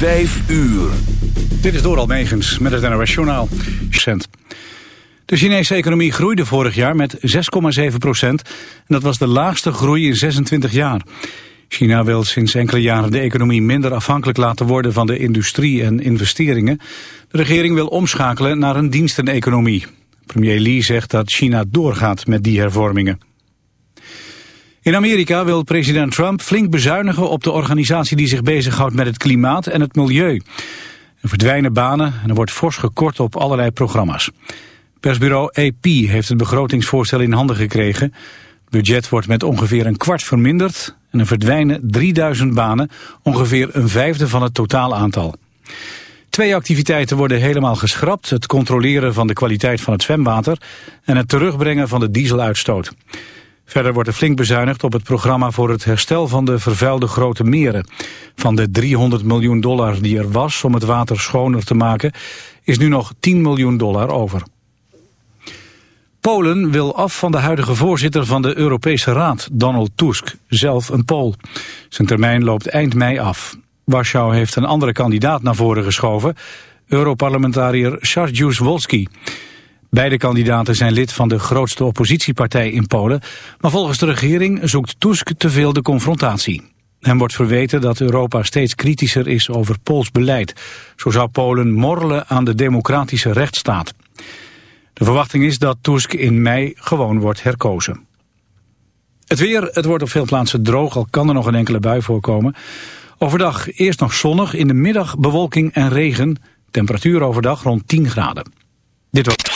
Vijf uur. Dit is Doral Megens met het NOS Journaal. De Chinese economie groeide vorig jaar met 6,7 procent. En dat was de laagste groei in 26 jaar. China wil sinds enkele jaren de economie minder afhankelijk laten worden van de industrie en investeringen. De regering wil omschakelen naar een diensteneconomie. Premier Li zegt dat China doorgaat met die hervormingen. In Amerika wil president Trump flink bezuinigen op de organisatie die zich bezighoudt met het klimaat en het milieu. Er verdwijnen banen en er wordt fors gekort op allerlei programma's. Persbureau AP heeft het begrotingsvoorstel in handen gekregen. Het budget wordt met ongeveer een kwart verminderd en er verdwijnen 3000 banen, ongeveer een vijfde van het totaal aantal. Twee activiteiten worden helemaal geschrapt. Het controleren van de kwaliteit van het zwemwater en het terugbrengen van de dieseluitstoot. Verder wordt er flink bezuinigd op het programma voor het herstel van de vervuilde grote meren. Van de 300 miljoen dollar die er was om het water schoner te maken, is nu nog 10 miljoen dollar over. Polen wil af van de huidige voorzitter van de Europese Raad, Donald Tusk, zelf een Pool. Zijn termijn loopt eind mei af. Warschau heeft een andere kandidaat naar voren geschoven, Europarlementariër Sarjus Wolski. Beide kandidaten zijn lid van de grootste oppositiepartij in Polen, maar volgens de regering zoekt Tusk te veel de confrontatie. Hem wordt verweten dat Europa steeds kritischer is over Pools beleid. Zo zou Polen morrelen aan de democratische rechtsstaat. De verwachting is dat Tusk in mei gewoon wordt herkozen. Het weer, het wordt op veel plaatsen droog, al kan er nog een enkele bui voorkomen. Overdag eerst nog zonnig, in de middag bewolking en regen. Temperatuur overdag rond 10 graden. Dit was...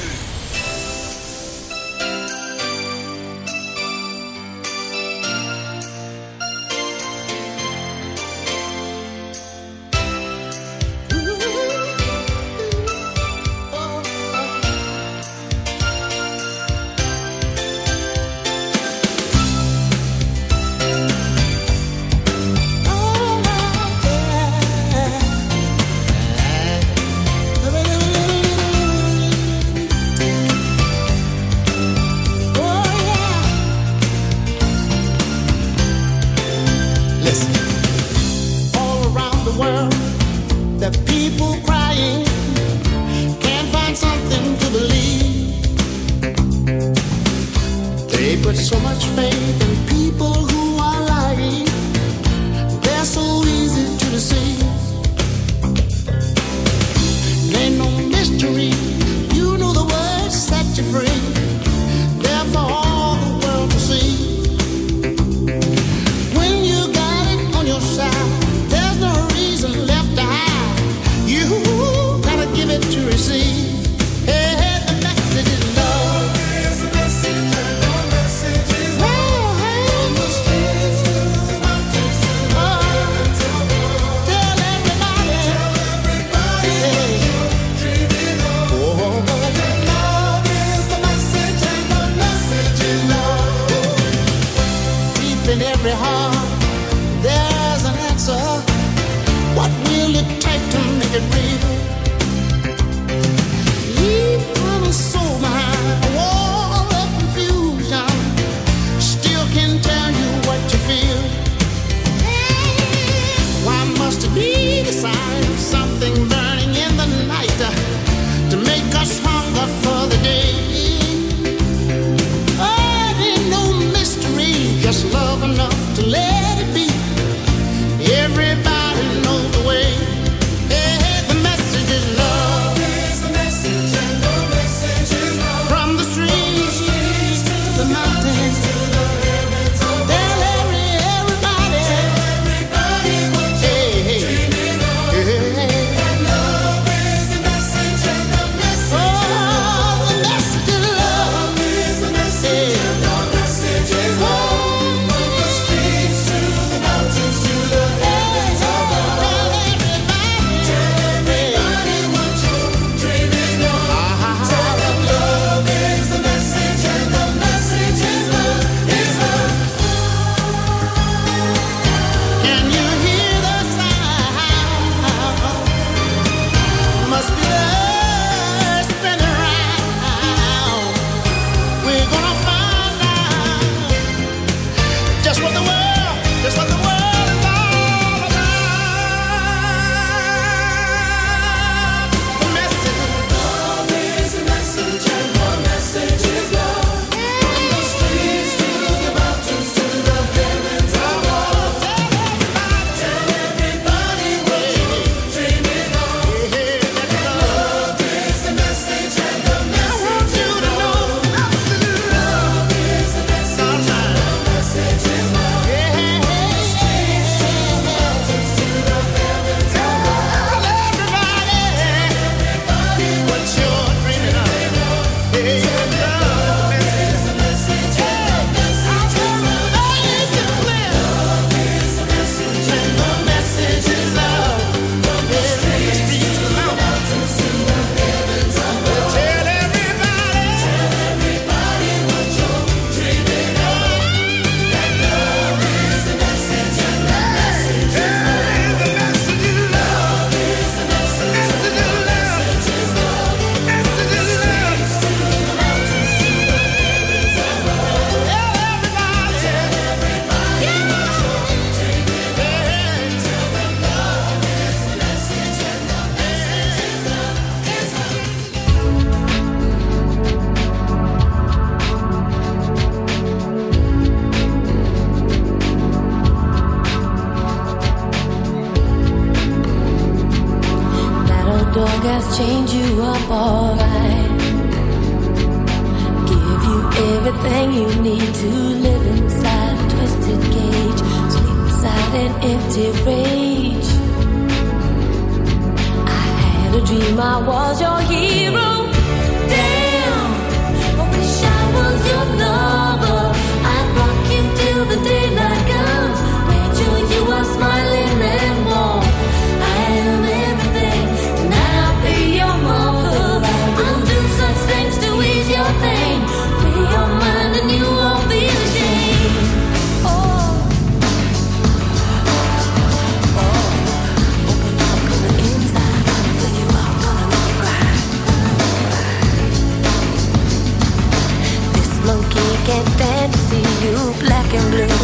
monkey can't stand to see you black and blue.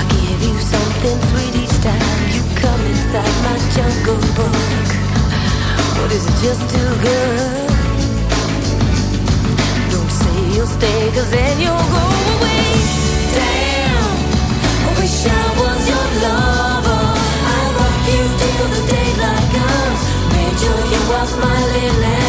I give you something sweet each time you come inside my jungle book. What is it just too good? Don't say you'll stay, cause then you'll go away. Damn, I wish I was your lover. I rock you till the daylight comes. Made sure you are smiling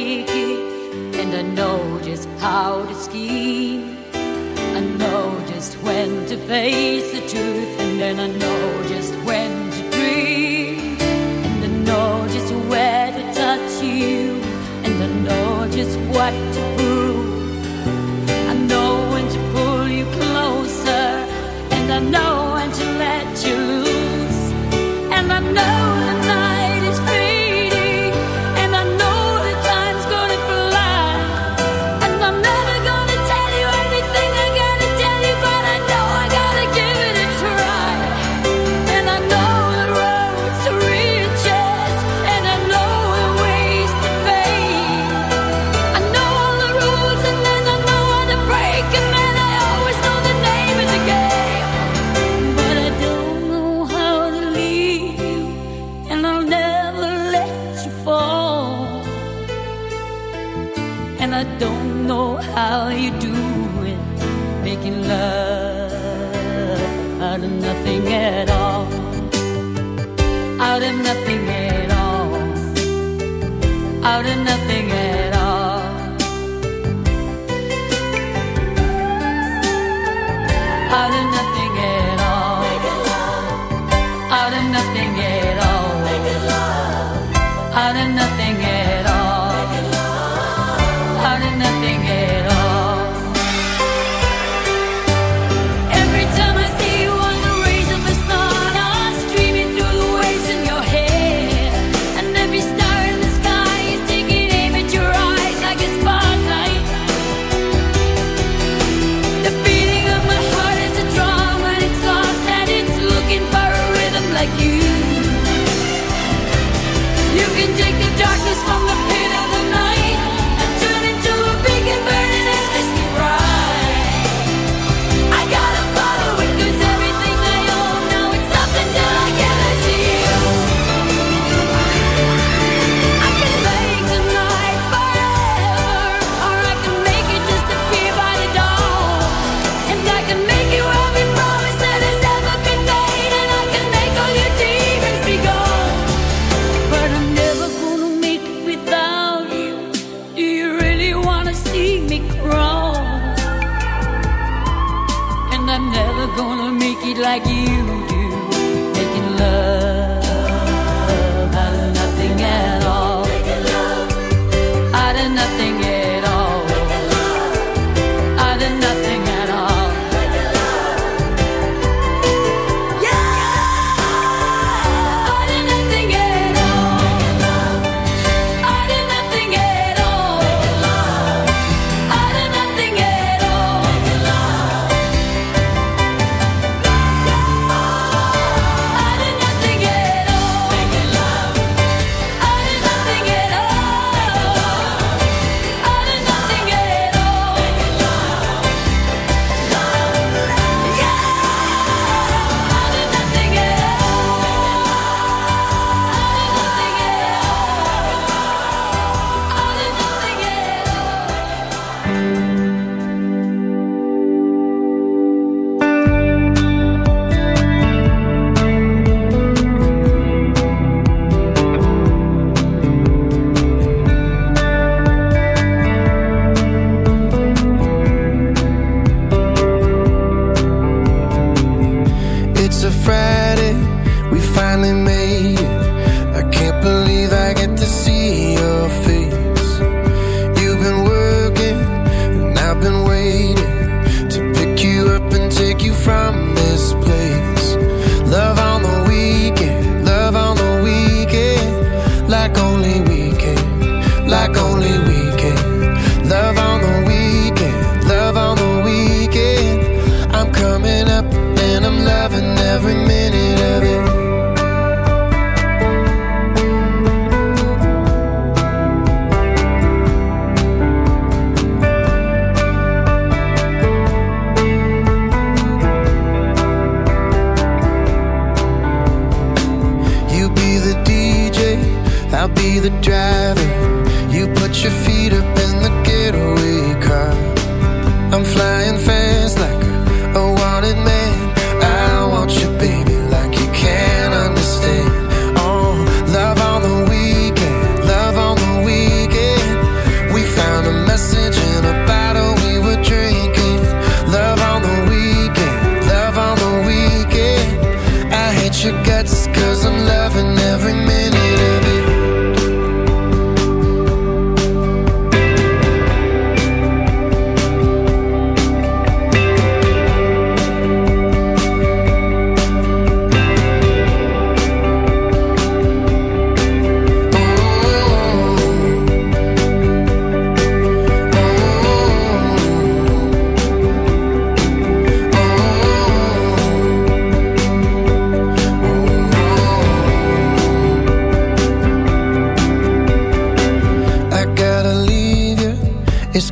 and I know just how to scheme. I know just when to face the truth, and then I know just when to dream. And I know just where to touch you, and I know just what to prove. I know when to pull you closer, and I know when to let you.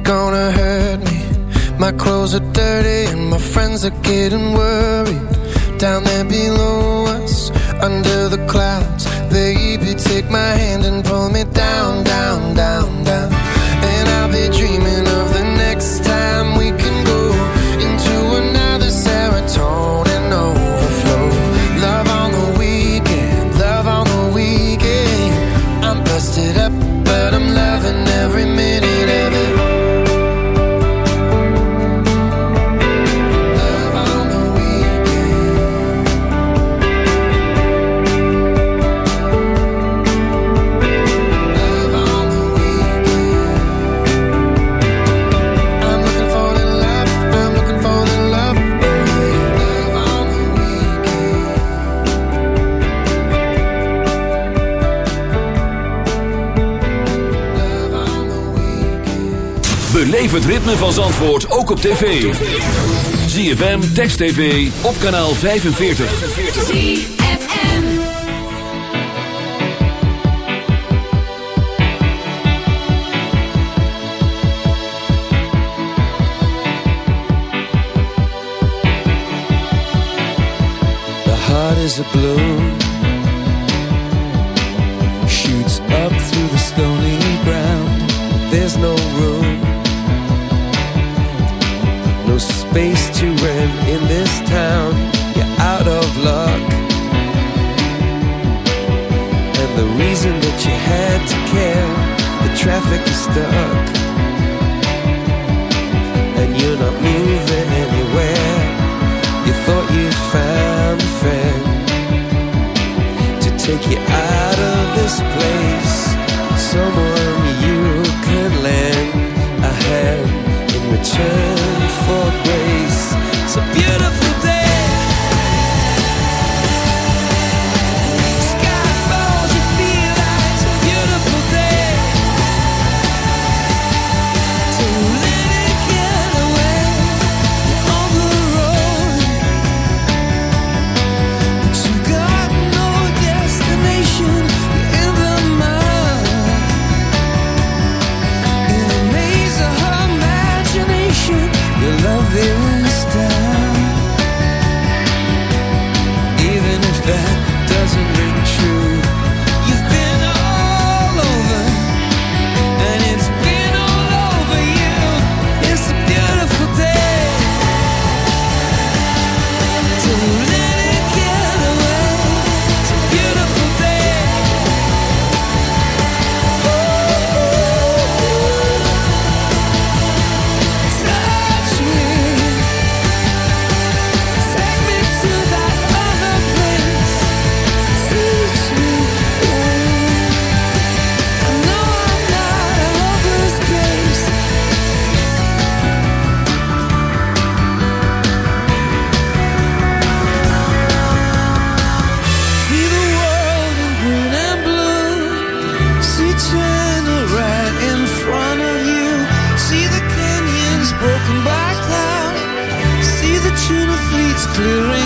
gonna hurt me. My clothes are dirty and my friends are getting worried. Down there below us, under the clouds Baby, take my hand and pull me down, down, down, down. And I'll be dreaming het ritme van Zandvoort ook op tv. ZFM, Text TV, op kanaal 45. ZFM The heart is a blue perfectly stuck clear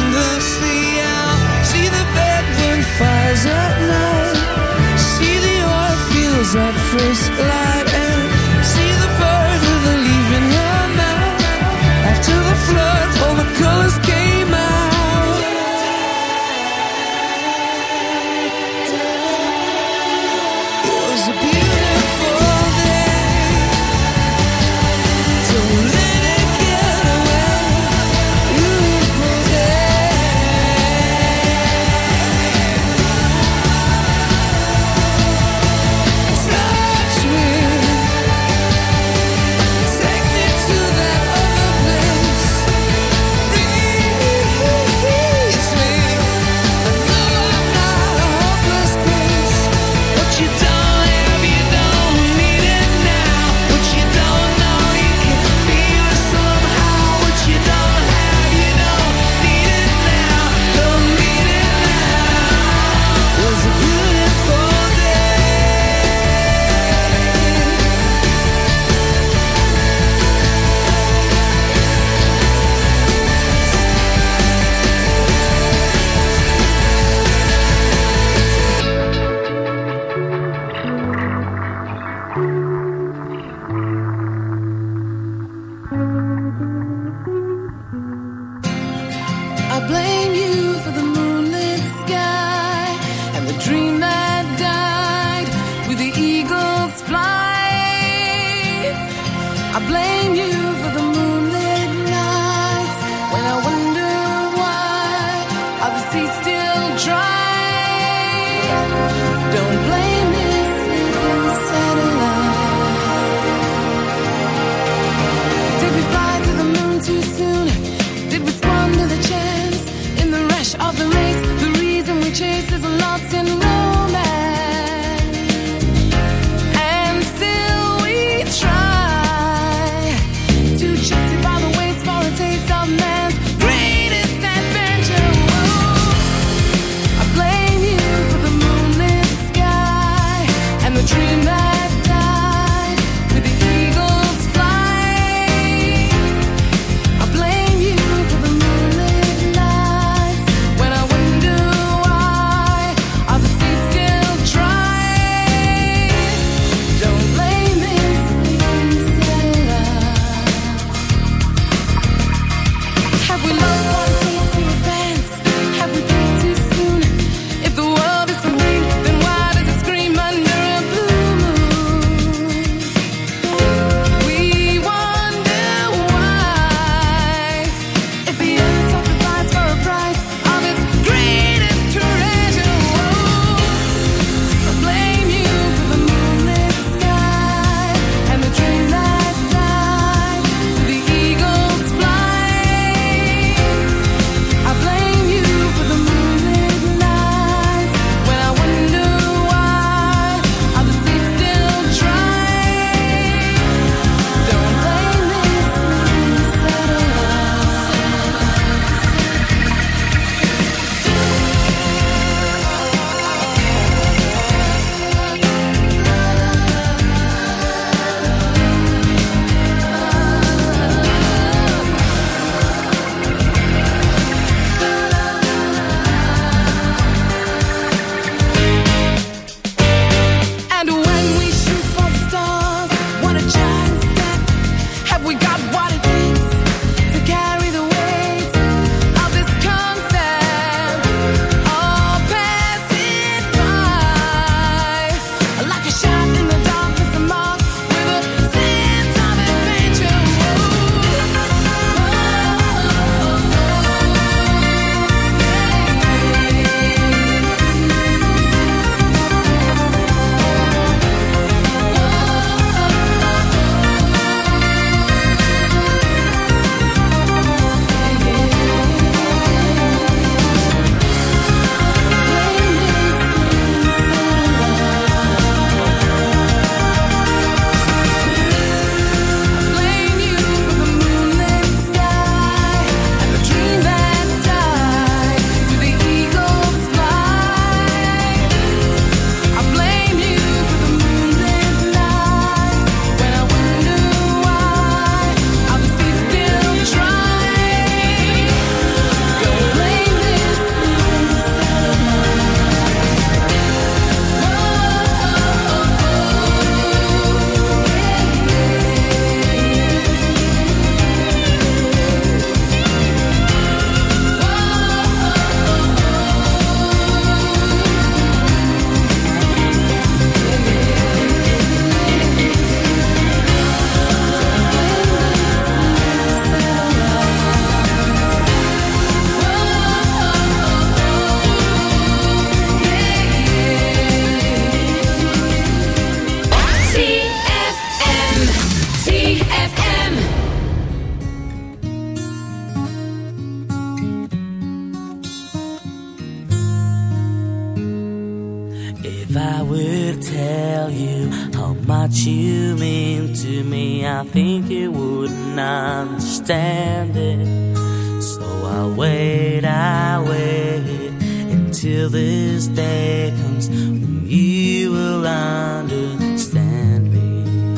much you mean to me, I think you wouldn't understand it. So I wait, I wait until this day comes when you will understand me.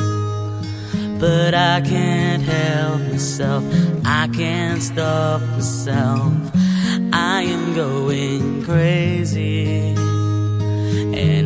But I can't help myself, I can't stop myself. I am going crazy.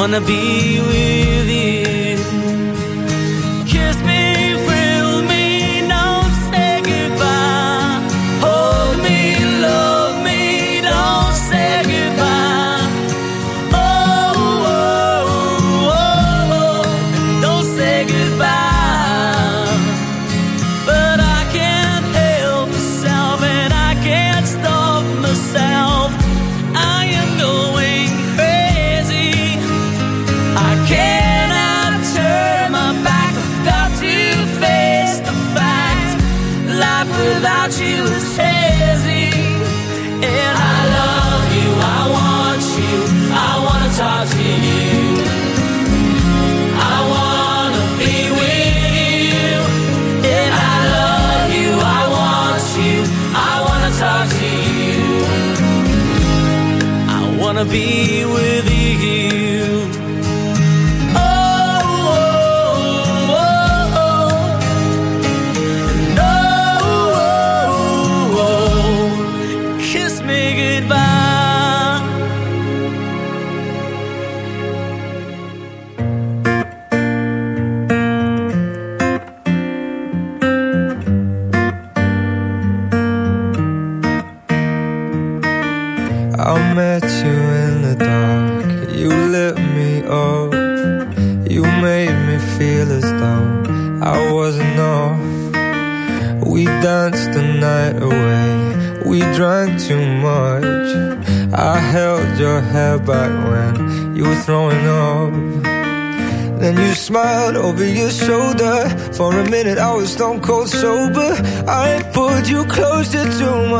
Wanna be with you.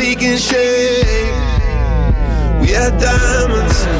taking shape. We are diamonds.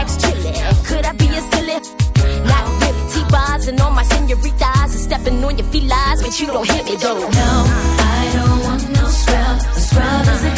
ex chili. Could I be a silly? Not really. T bars and all my senoritas and stepping on your feet, lies, but you don't hit me though. No, I don't want no scrub. The scrub is a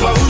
t'es